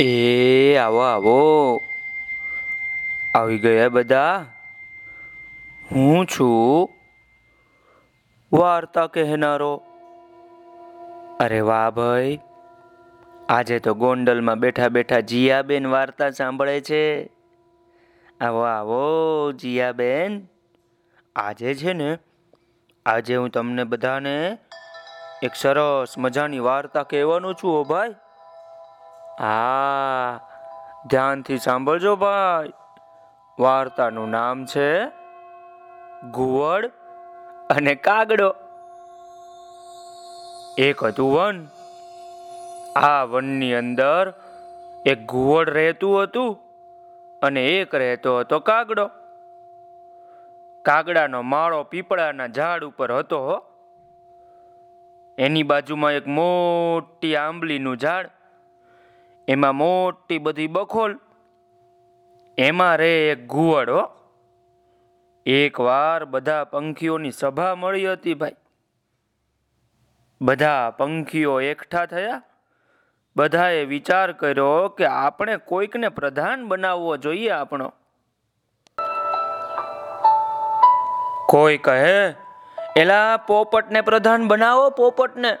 એ, આવો આવો. આવી ગયા બધા? હું છું? વાર્તા કહેનારો. અરે વાહ ભાઈ. આજે તો ગોંડલમાં બેઠા બેઠા જીયાબેન વાર્તા સાંભળે છે. આવો આવો, જીયાબેન. આજે છે ને, આજે હું તમને બધાને એક સરસ મજાની વાર્તા કહેવાનો છું ઓ ભાઈ. હા, ધ્યાનથી સાંભળજો ભાઈ. વાર્તાનું નામ છે ઘુવડ અને કાગડો. એક હતું વન. આ વનની અંદર એક ઘુવડ રહેતું હતું અને એક રહેતો હતો કાગડો. કાગડાનો માળો પીપળાના ઝાડ ઉપર હતો એની બાજુમાં એક મોટી આંબલીનું ઝાડ એમાં મોટી બધી બખોલ. એમાં રે એક ઘુવડ હો એકવાર બધા પંખીઓની સભા મળી હતી ભાઈ. બધા પંખીઓ એકઠા થયા. બધાએ વિચાર કર્યો કે આપણે કોઈકને પ્રધાન બનાવવો જોઈએ આપણો. કોઈ કહે, એલા પોપટને પ્રધાન બનાવો પોપટને.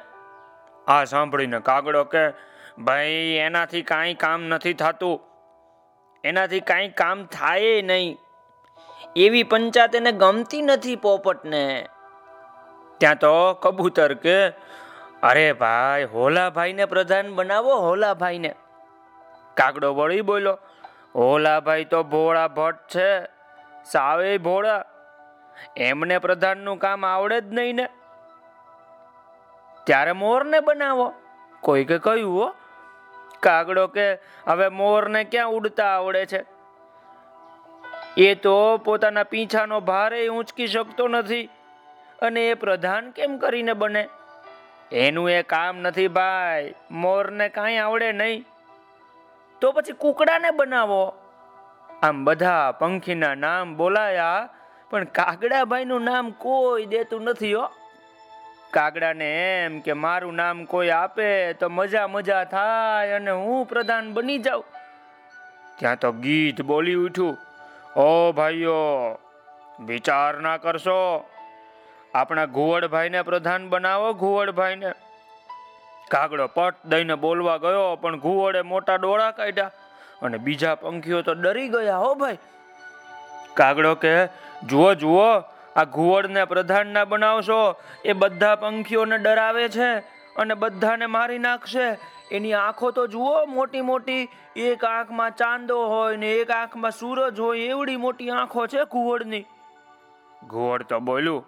આ સાંભળીને કાગડો કે ભાઈ, એનાથી કાંઈ કામ નથી થતું. એનાથી કાંઈ કામ થાય નહીં. એવી પંચાયત એને ગમતી નથી પોપટને. ત્યાં તો કબૂતર કે, અરે ભાઈ, હોલાભાઈને પ્રધાન બનાવો, હોલાભાઈને. કાગડો વળી બોલો હોલાભાઈ તો ભોળા ભટ્ટ છે, સાવે ભોળા. એમને પ્રધાનનું કામ આવડે જ નહીં ને. ત્યારે મોરને બનાવો. કોઈ કે કહ્યું હો. કાગડો કે હવે મોરને ક્યાં ઉડતા આવડે છે? એ તો પોતાના પીંછાનો ભારે ઊંચકી શકતો નથી. અને એ પ્રધાન કેમ કરીને બને? એનું એ કામ નથી ભાઈ, મોરને કાંઈ આવડે નહીં. તો પછી કુકડાને બનાવો. આમ બધા પંખીના નામ બોલાયા, પણ કાગડાભાઈનું નામ કોઈ દેતું નથી હો. કાગડાને એમ કે મારું નામ કોઈ આપે તો મજા મજા થાય અને હું પ્રધાન બની જાઉં. ત્યાં તો ગીત બોલી ઉઠ્યું. ઓ ભાઈઓ, વિચાર ના કરશો. આપણા ઘુવડભાઈને પ્રધાન બનાવો, ઘુવડભાઈને. કાગડો પટ દઈને બોલવા ગયો, પણ ઘુવડે મોટા ડોળા કાઢ્યા અને બીજા પંખીઓ તો ડરી ગયા. હો ભાઈ. કાગડો કે, જુઓ જુઓ આ ઘુવડને પ્રધાન ના બનાવશો, એ બધા પંખીઓને ડરાવે છે અને બધાને મારી નાખશે. એની આંખો તો જુઓ, મોટી મોટી, એક આંખમાં ચાંદો હોય ને એક આંખમાં સૂરજ હોય, એવડી મોટી આંખો છે ઘુવડની. ઘુવડ તો બોલ્યું,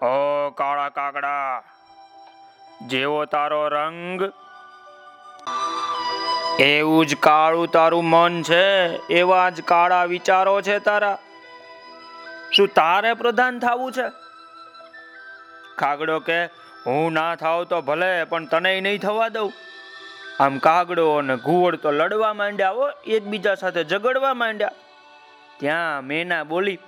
ઓ કાળા કાકડા જેવો તારો રંગ, એવું જ કાળું તારું મન છે, એવા જ કાળા વિચારો છે તારા. શું તારે પ્રધાન થવું છે? કાગડો કે, હું ના થાવ તો ભલે, પણ તને નહીં થવા દઉં. આમ કાગડો અને ઘુવડ તો લડવા માંડ્યા હો, એકબીજા સાથે ઝઘડવા માંડ્યા. ત્યાં મેના બોલી,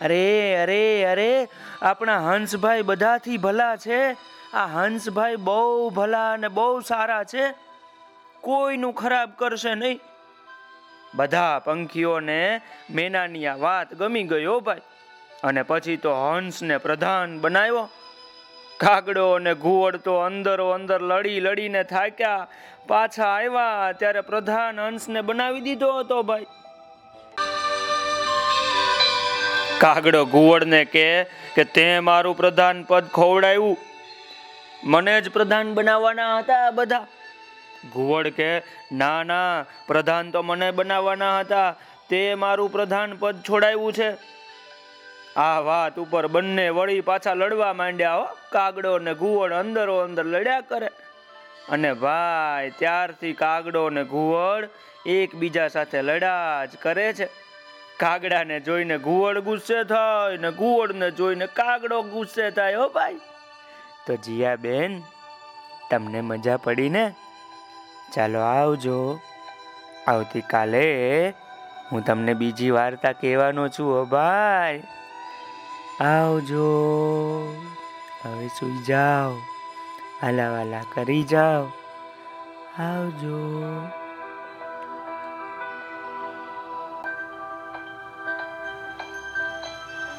અરે અરે અરે, આપણા હંસભાઈ બધાથી ભલા છે. આ હંસભાઈ બહુ ભલા અને બહુ સારા છે. કોઈનું ખરાબ કરશે નહીં. બધા પંખીઓને મેનાની આ વાત ગમી ગયો ભાઈ. અને પછી તો હંસને પ્રધાન બનાવ્યો. કાગડો અને ઘુવડ તો અંદરો અંદર લડી લડીને થાક્યા. પાછા આવ્યા ત્યારે પ્રધાન હંસને બનાવી દીધો હતો ભાઈ. કાગડો ઘુવડને કે કે તે મારું પ્રધાન પદ ખવડાવ્યું મને જ પ્રધાન બનાવવાના હતા બધા. ઘુવડ કે, ના ના, પ્રધાન તો મને બનાવવાના હતા, તે મારું પ્રધાન પદ છોડાયું છે. આ વાત ઉપર બંને વળી પાછા લડવા માંડ્યા હો, કાગડો ને ઘુવડ અંદરો અંદર લડ્યા કરે. અને ભાઈ, ત્યારથી કાગડો ને ઘુવડ એકબીજા સાથે લડ્યા જ કરે છે. કાગડાને જોઈને ઘુવડ ગુસ્સે થાય ને ઘુવડને જોઈને કાગડો ગુસ્સે થાય હો ભાઈ. તો જીયા બેન તમને મજા પડી ને? ચાલો આવજો. આવતીકાલે હું તમને બીજી વાર્તા કહેવાનો છું, હો ભાઈ. આવજો. હવે સુઈ જાઓ. હલાવાલા કરી જાઓ. આવજો.